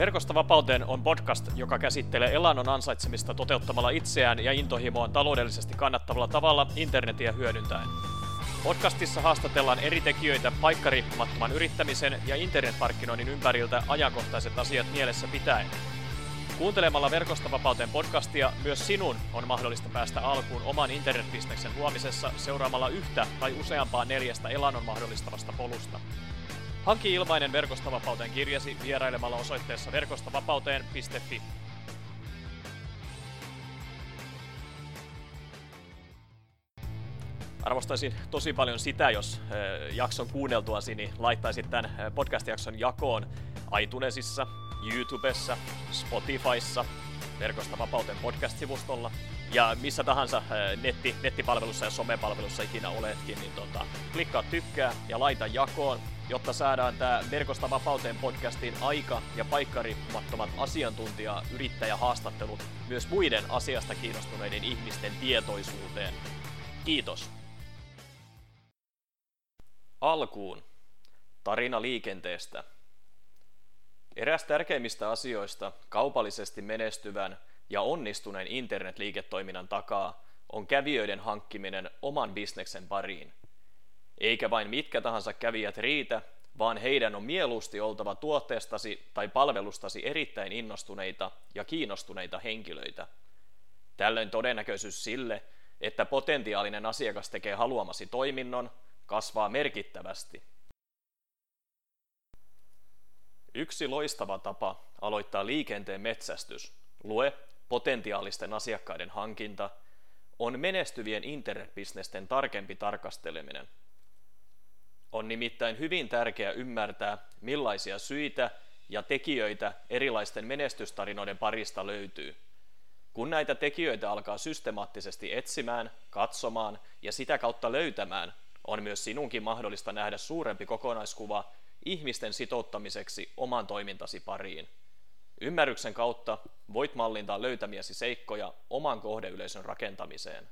Verkosta vapauteen on podcast, joka käsittelee elannon ansaitsemista toteuttamalla itseään ja intohimoaan taloudellisesti kannattavalla tavalla internetiä hyödyntäen. Podcastissa haastatellaan eri tekijöitä paikkariippumattoman yrittämisen ja internetmarkkinoinnin ympäriltä ajankohtaiset asiat mielessä pitäen. Kuuntelemalla Verkosta vapauteen podcastia myös sinun on mahdollista päästä alkuun oman internetbisneksen luomisessa seuraamalla yhtä tai useampaa neljästä elannon mahdollistavasta polusta. Hanki ilmainen Verkostavapauteen kirjasi vierailemalla osoitteessa verkostavapauteen.fi. Arvostaisin tosi paljon sitä, jos jakson kuunneltuasi niin laittaisit tämän podcast-jakson jakoon iTunesissa, YouTubessa, Spotifyssa, Verkosta vapauteen podcast-sivustolla ja missä tahansa netti, nettipalvelussa ja somepalvelussa ikinä oletkin, niin tota, klikkaa tykkää ja laita jakoon jotta saadaan tämä Verkosta vapauteen podcastin aika- ja paikkariippumattomat asiantuntija yrittäjähaastattelut myös muiden asiasta kiinnostuneiden ihmisten tietoisuuteen. Kiitos. Alkuun. Tarina liikenteestä. Eräs tärkeimmistä asioista kaupallisesti menestyvän ja onnistuneen internetliiketoiminnan takaa on kävijöiden hankkiminen oman bisneksen pariin – eikä vain mitkä tahansa kävijät riitä, vaan heidän on mieluusti oltava tuotteestasi tai palvelustasi erittäin innostuneita ja kiinnostuneita henkilöitä. Tällöin todennäköisyys sille, että potentiaalinen asiakas tekee haluamasi toiminnon, kasvaa merkittävästi. Yksi loistava tapa aloittaa liikenteen metsästys, lue potentiaalisten asiakkaiden hankinta, on menestyvien internetbisnesten tarkempi tarkasteleminen – on nimittäin hyvin tärkeää ymmärtää, millaisia syitä ja tekijöitä erilaisten menestystarinoiden parista löytyy. Kun näitä tekijöitä alkaa systemaattisesti etsimään, katsomaan ja sitä kautta löytämään, on myös sinunkin mahdollista nähdä suurempi kokonaiskuva ihmisten sitouttamiseksi oman toimintasi pariin. Ymmärryksen kautta voit mallintaa löytämiesi seikkoja oman kohdeyleisön rakentamiseen.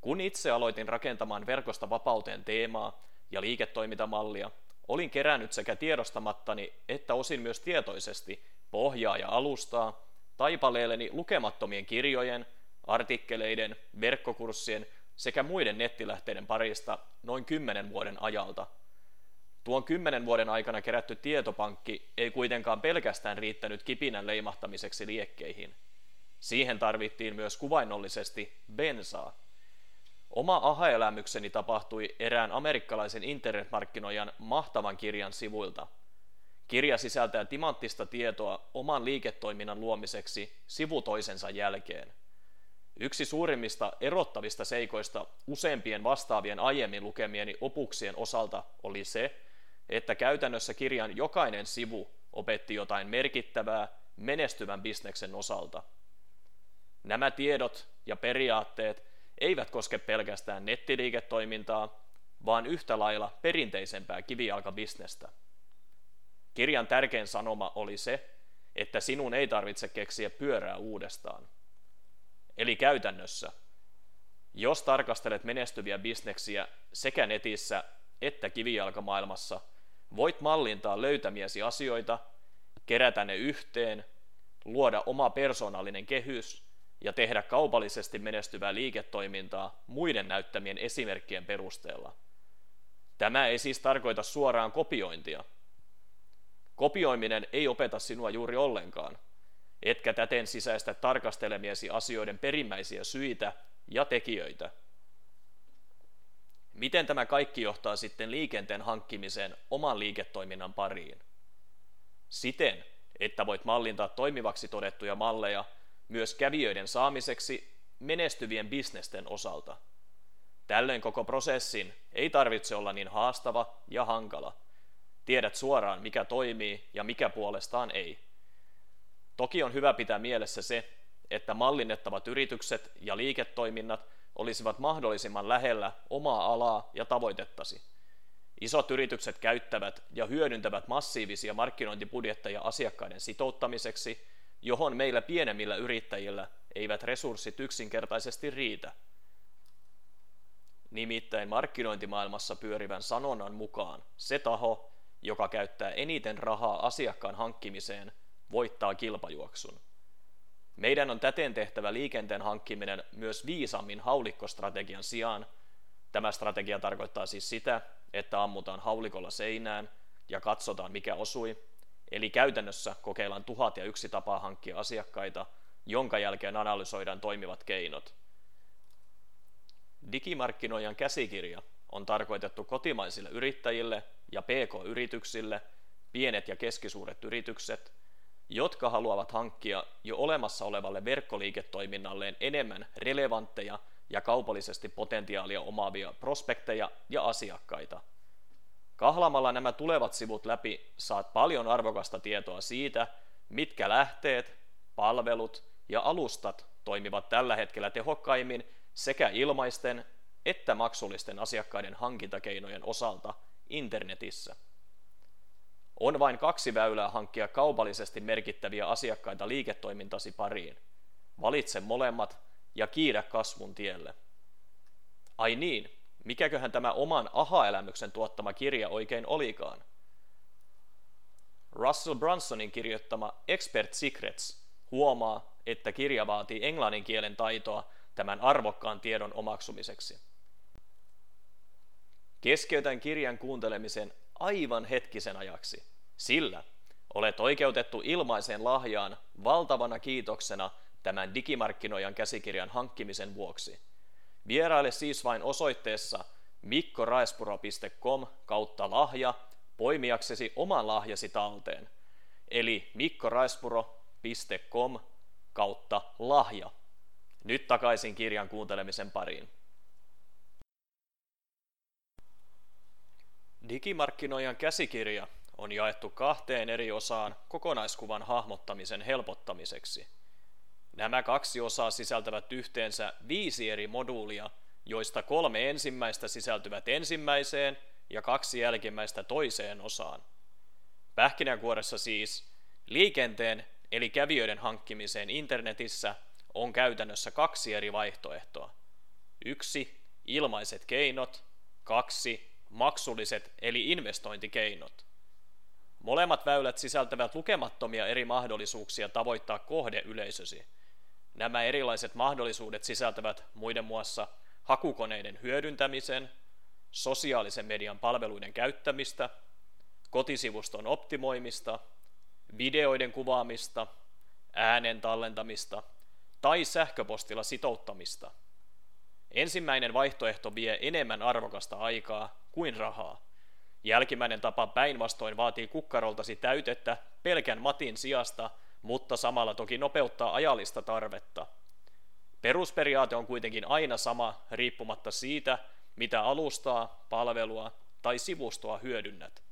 Kun itse aloitin rakentamaan verkosta vapauteen teemaa, ja liiketoimintamallia, olin kerännyt sekä tiedostamattani että osin myös tietoisesti pohjaa ja alustaa taipaleelleni lukemattomien kirjojen, artikkeleiden, verkkokurssien sekä muiden nettilähteiden parista noin kymmenen vuoden ajalta. Tuon kymmenen vuoden aikana kerätty tietopankki ei kuitenkaan pelkästään riittänyt kipinän leimahtamiseksi liekkeihin. Siihen tarvittiin myös kuvainnollisesti bensaa. Oma aha-elämykseni tapahtui erään amerikkalaisen internetmarkkinoijan mahtavan kirjan sivuilta. Kirja sisältää timanttista tietoa oman liiketoiminnan luomiseksi sivu toisensa jälkeen. Yksi suurimmista erottavista seikoista useimpien vastaavien aiemmin lukemieni opuksien osalta oli se, että käytännössä kirjan jokainen sivu opetti jotain merkittävää menestyvän bisneksen osalta. Nämä tiedot ja periaatteet eivät koske pelkästään nettiliiketoimintaa, vaan yhtä lailla perinteisempää kivijalkabisnestä. Kirjan tärkein sanoma oli se, että sinun ei tarvitse keksiä pyörää uudestaan. Eli käytännössä, jos tarkastelet menestyviä bisneksiä sekä netissä että kivijalkamaailmassa, voit mallintaa löytämiesi asioita, kerätä ne yhteen, luoda oma persoonallinen kehys ja tehdä kaupallisesti menestyvää liiketoimintaa muiden näyttämien esimerkkien perusteella. Tämä ei siis tarkoita suoraan kopiointia. Kopioiminen ei opeta sinua juuri ollenkaan, etkä täten sisäistä tarkastelemiesi asioiden perimmäisiä syitä ja tekijöitä. Miten tämä kaikki johtaa sitten liikenteen hankkimiseen oman liiketoiminnan pariin? Siten, että voit mallintaa toimivaksi todettuja malleja – myös kävijöiden saamiseksi menestyvien bisnesten osalta. Tällöin koko prosessin ei tarvitse olla niin haastava ja hankala. Tiedät suoraan, mikä toimii ja mikä puolestaan ei. Toki on hyvä pitää mielessä se, että mallinnettavat yritykset ja liiketoiminnat olisivat mahdollisimman lähellä omaa alaa ja tavoitettasi. Isot yritykset käyttävät ja hyödyntävät massiivisia markkinointibudjetteja asiakkaiden sitouttamiseksi – johon meillä pienemmillä yrittäjillä eivät resurssit yksinkertaisesti riitä. Nimittäin markkinointimaailmassa pyörivän sanonnan mukaan se taho, joka käyttää eniten rahaa asiakkaan hankkimiseen, voittaa kilpajuoksun. Meidän on täten tehtävä liikenteen hankkiminen myös viisammin haulikkostrategian sijaan. Tämä strategia tarkoittaa siis sitä, että ammutaan haulikolla seinään ja katsotaan mikä osui, eli käytännössä kokeillaan tuhat ja yksi tapaa hankkia asiakkaita, jonka jälkeen analysoidaan toimivat keinot. Digimarkkinoijan käsikirja on tarkoitettu kotimaisille yrittäjille ja pk-yrityksille, pienet ja keskisuuret yritykset, jotka haluavat hankkia jo olemassa olevalle verkkoliiketoiminnalleen enemmän relevantteja ja kaupallisesti potentiaalia omaavia prospekteja ja asiakkaita. Kahlamalla nämä tulevat sivut läpi saat paljon arvokasta tietoa siitä, mitkä lähteet, palvelut ja alustat toimivat tällä hetkellä tehokkaimmin sekä ilmaisten että maksullisten asiakkaiden hankintakeinojen osalta internetissä. On vain kaksi väylää hankkia kaupallisesti merkittäviä asiakkaita liiketoimintasi pariin. Valitse molemmat ja kiidä kasvun tielle. Ai niin, mikäköhän tämä oman aha-elämyksen tuottama kirja oikein olikaan? Russell Brunsonin kirjoittama Expert Secrets huomaa, että kirja vaatii englannin kielen taitoa tämän arvokkaan tiedon omaksumiseksi. Keskeytän kirjan kuuntelemisen aivan hetkisen ajaksi, sillä olet oikeutettu ilmaiseen lahjaan valtavana kiitoksena tämän digimarkkinoijan käsikirjan hankkimisen vuoksi. Vieraile siis vain osoitteessa mikkoraespuro.com kautta lahja poimiaksesi oman lahjasi talteen, eli mikkoraespuro.com kautta lahja. Nyt takaisin kirjan kuuntelemisen pariin. Digimarkkinoijan käsikirja on jaettu kahteen eri osaan kokonaiskuvan hahmottamisen helpottamiseksi. Nämä kaksi osaa sisältävät yhteensä viisi eri moduulia, joista kolme ensimmäistä sisältyvät ensimmäiseen ja kaksi jälkimmäistä toiseen osaan. Pähkinänkuoressa siis liikenteen eli kävijöiden hankkimiseen internetissä on käytännössä kaksi eri vaihtoehtoa. Yksi, ilmaiset keinot, kaksi, maksulliset eli investointikeinot. Molemmat väylät sisältävät lukemattomia eri mahdollisuuksia tavoittaa kohdeyleisösi. Nämä erilaiset mahdollisuudet sisältävät muiden muassa hakukoneiden hyödyntämisen, sosiaalisen median palveluiden käyttämistä, kotisivuston optimoimista, videoiden kuvaamista, äänen tallentamista tai sähköpostilla sitouttamista. Ensimmäinen vaihtoehto vie enemmän arvokasta aikaa kuin rahaa. Jälkimmäinen tapa päinvastoin vaatii kukkaroltasi täytettä pelkän matin sijasta, mutta samalla toki nopeuttaa ajallista tarvetta. Perusperiaate on kuitenkin aina sama riippumatta siitä, mitä alustaa, palvelua tai sivustoa hyödynnät.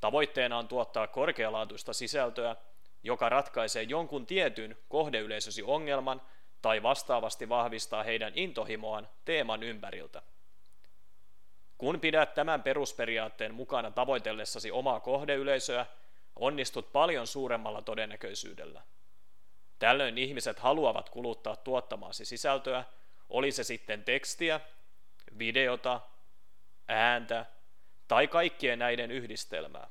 Tavoitteena on tuottaa korkealaatuista sisältöä, joka ratkaisee jonkun tietyn kohdeyleisösi ongelman tai vastaavasti vahvistaa heidän intohimoaan teeman ympäriltä. Kun pidät tämän perusperiaatteen mukana tavoitellessasi omaa kohdeyleisöä, onnistut paljon suuremmalla todennäköisyydellä. Tällöin ihmiset haluavat kuluttaa tuottamaasi sisältöä, oli se sitten tekstiä, videota, ääntä tai kaikkien näiden yhdistelmää.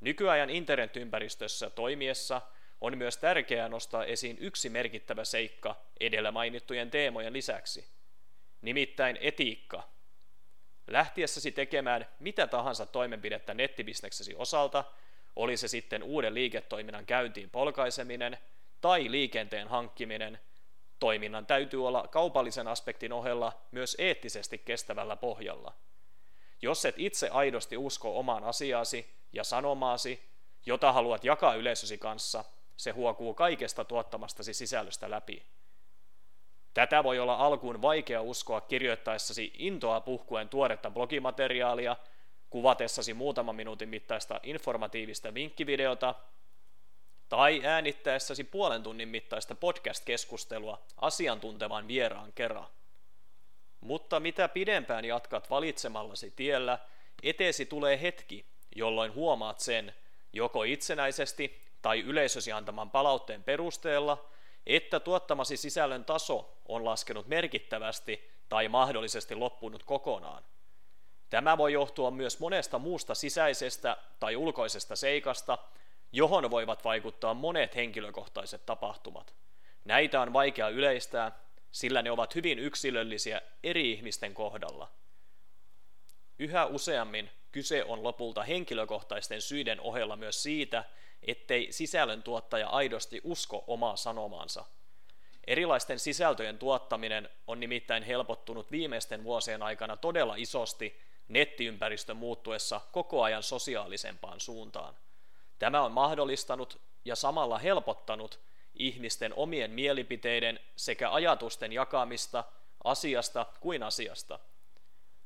Nykyajan internetympäristössä toimiessa on myös tärkeää nostaa esiin yksi merkittävä seikka edellä mainittujen teemojen lisäksi, nimittäin etiikka. Lähtiessäsi tekemään mitä tahansa toimenpidettä nettibisneksesi osalta, oli se sitten uuden liiketoiminnan käyntiin polkaiseminen tai liikenteen hankkiminen, toiminnan täytyy olla kaupallisen aspektin ohella myös eettisesti kestävällä pohjalla. Jos et itse aidosti usko omaan asiaasi ja sanomaasi, jota haluat jakaa yleisösi kanssa, se huokuu kaikesta tuottamastasi sisällöstä läpi. Tätä voi olla alkuun vaikea uskoa kirjoittaessasi intoa puhkuen tuoretta blogimateriaalia, kuvatessasi muutaman minuutin mittaista informatiivista vinkkivideota tai äänittäessäsi puolen tunnin mittaista podcast-keskustelua asiantuntevan vieraan kerran. Mutta mitä pidempään jatkat valitsemallasi tiellä, eteesi tulee hetki, jolloin huomaat sen, joko itsenäisesti tai yleisösi antaman palautteen perusteella, että tuottamasi sisällön taso on laskenut merkittävästi tai mahdollisesti loppunut kokonaan. Tämä voi johtua myös monesta muusta sisäisestä tai ulkoisesta seikasta, johon voivat vaikuttaa monet henkilökohtaiset tapahtumat. Näitä on vaikea yleistää, sillä ne ovat hyvin yksilöllisiä eri ihmisten kohdalla. Yhä useammin kyse on lopulta henkilökohtaisten syiden ohella myös siitä, ettei sisällöntuottaja aidosti usko omaa sanomaansa. Erilaisten sisältöjen tuottaminen on nimittäin helpottunut viimeisten vuosien aikana todella isosti nettiympäristön muuttuessa koko ajan sosiaalisempaan suuntaan. Tämä on mahdollistanut ja samalla helpottanut ihmisten omien mielipiteiden sekä ajatusten jakamista asiasta kuin asiasta.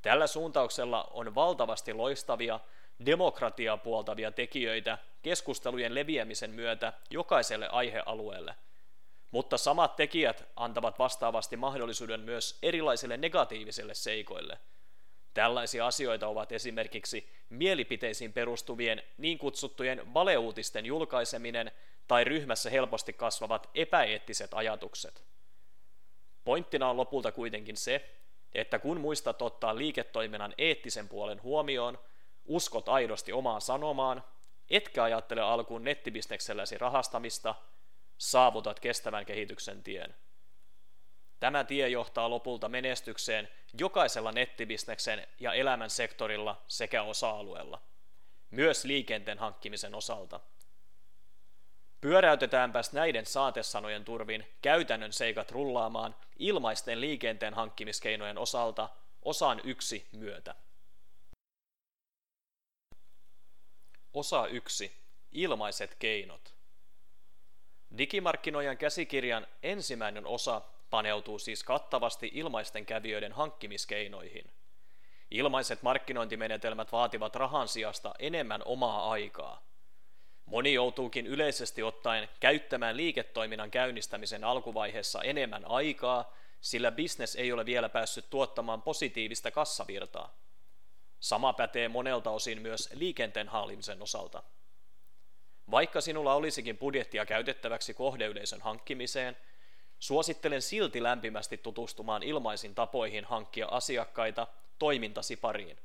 Tällä suuntauksella on valtavasti loistavia demokratiaa puoltavia tekijöitä keskustelujen leviämisen myötä jokaiselle aihealueelle. Mutta samat tekijät antavat vastaavasti mahdollisuuden myös erilaisille negatiivisille seikoille. Tällaisia asioita ovat esimerkiksi mielipiteisiin perustuvien niin kutsuttujen valeuutisten julkaiseminen tai ryhmässä helposti kasvavat epäeettiset ajatukset. Pointtina on lopulta kuitenkin se, että kun muistat ottaa liiketoiminnan eettisen puolen huomioon, uskot aidosti omaan sanomaan, etkä ajattele alkuun nettibisnekselläsi rahastamista, saavutat kestävän kehityksen tien. Tämä tie johtaa lopulta menestykseen jokaisella nettibisneksen ja elämän sektorilla sekä osa-alueella, myös liikenteen hankkimisen osalta. Pyöräytetäänpäs näiden saatesanojen turvin käytännön seikat rullaamaan ilmaisten liikenteen hankkimiskeinojen osalta osan yksi myötä. Osa 1. Ilmaiset keinot. Digimarkkinoijan käsikirjan ensimmäinen osa paneutuu siis kattavasti ilmaisten kävijöiden hankkimiskeinoihin. Ilmaiset markkinointimenetelmät vaativat rahan sijasta enemmän omaa aikaa. Moni joutuukin yleisesti ottaen käyttämään liiketoiminnan käynnistämisen alkuvaiheessa enemmän aikaa, sillä business ei ole vielä päässyt tuottamaan positiivista kassavirtaa. Sama pätee monelta osin myös liikenteen hallimisen osalta. Vaikka sinulla olisikin budjettia käytettäväksi kohdeyleisön hankkimiseen, suosittelen silti lämpimästi tutustumaan ilmaisin tapoihin hankkia asiakkaita toimintasi pariin.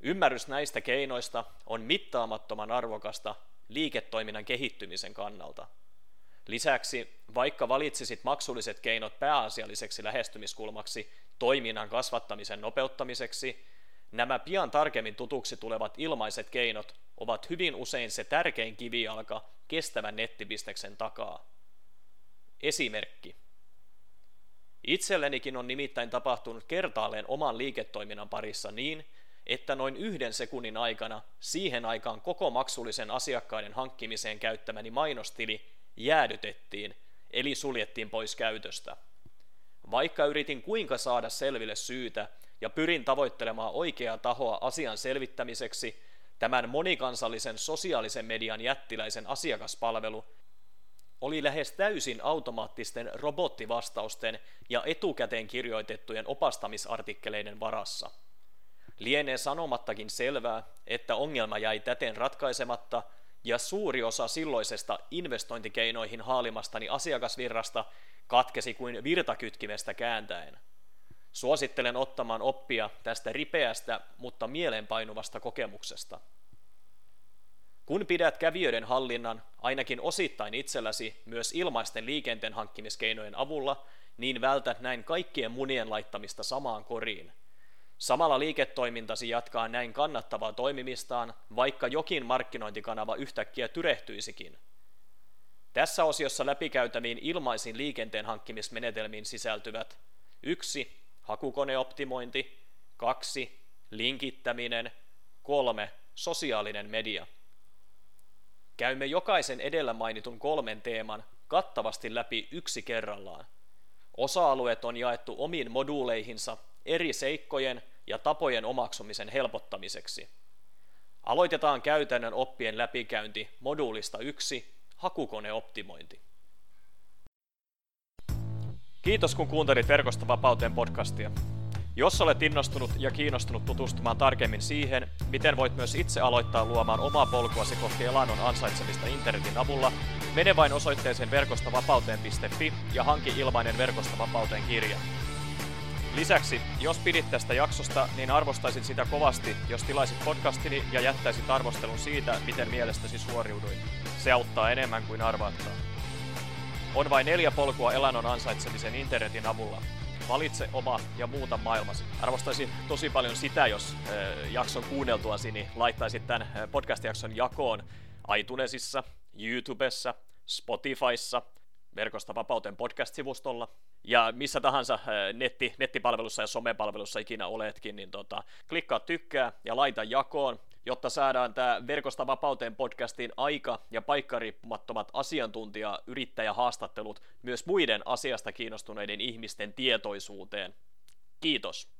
Ymmärrys näistä keinoista on mittaamattoman arvokasta liiketoiminnan kehittymisen kannalta. Lisäksi, vaikka valitsisit maksulliset keinot pääasialliseksi lähestymiskulmaksi toiminnan kasvattamisen nopeuttamiseksi, Nämä pian tarkemmin tutuksi tulevat ilmaiset keinot ovat hyvin usein se tärkein kivijalka kestävän nettibisneksen takaa. Esimerkki. Itsellenikin on nimittäin tapahtunut kertaalleen oman liiketoiminnan parissa niin, että noin yhden sekunnin aikana siihen aikaan koko maksullisen asiakkaiden hankkimiseen käyttämäni mainostili jäädytettiin, eli suljettiin pois käytöstä. Vaikka yritin kuinka saada selville syytä, ja pyrin tavoittelemaan oikeaa tahoa asian selvittämiseksi, tämän monikansallisen sosiaalisen median jättiläisen asiakaspalvelu oli lähes täysin automaattisten robottivastausten ja etukäteen kirjoitettujen opastamisartikkeleiden varassa. Lienee sanomattakin selvää, että ongelma jäi täten ratkaisematta ja suuri osa silloisesta investointikeinoihin haalimastani asiakasvirrasta katkesi kuin virtakytkimestä kääntäen. Suosittelen ottamaan oppia tästä ripeästä, mutta mielenpainuvasta kokemuksesta. Kun pidät kävijöiden hallinnan ainakin osittain itselläsi myös ilmaisten liikenteen hankkimiskeinojen avulla, niin vältät näin kaikkien munien laittamista samaan koriin. Samalla liiketoimintasi jatkaa näin kannattavaa toimimistaan, vaikka jokin markkinointikanava yhtäkkiä tyrehtyisikin. Tässä osiossa läpikäytäviin ilmaisiin liikenteen hankkimismenetelmiin sisältyvät 1 hakukoneoptimointi, kaksi, linkittäminen, kolme, sosiaalinen media. Käymme jokaisen edellä mainitun kolmen teeman kattavasti läpi yksi kerrallaan. Osa-alueet on jaettu omiin moduuleihinsa eri seikkojen ja tapojen omaksumisen helpottamiseksi. Aloitetaan käytännön oppien läpikäynti moduulista 1, hakukoneoptimointi. Kiitos kun kuuntelit Verkostovapauteen podcastia. Jos olet innostunut ja kiinnostunut tutustumaan tarkemmin siihen, miten voit myös itse aloittaa luomaan omaa polkuasi kohti elannon ansaitsemista internetin avulla, mene vain osoitteeseen verkostovapauteen.fi ja hanki ilmainen Verkostovapauteen kirja. Lisäksi, jos pidit tästä jaksosta, niin arvostaisin sitä kovasti, jos tilaisit podcastini ja jättäisit arvostelun siitä, miten mielestäsi suoriuduin. Se auttaa enemmän kuin arvaatkaan. On vain neljä polkua elannon ansaitsemisen internetin avulla. Valitse oma ja muuta maailmasi. Arvostaisin tosi paljon sitä, jos äh, jakson kuunneltuasi niin laittaisit tämän podcast-jakson jakoon iTunesissa, YouTubessa, Spotifyssa, Verkosta vapauteen podcast-sivustolla ja missä tahansa netti, nettipalvelussa ja somepalvelussa ikinä oletkin, niin tota, klikkaa tykkää ja laita jakoon, jotta saadaan tämä Verkosta vapauteen podcastin aika- ja paikkariippumattomat asiantuntija-yrittäjähaastattelut myös muiden asiasta kiinnostuneiden ihmisten tietoisuuteen. Kiitos.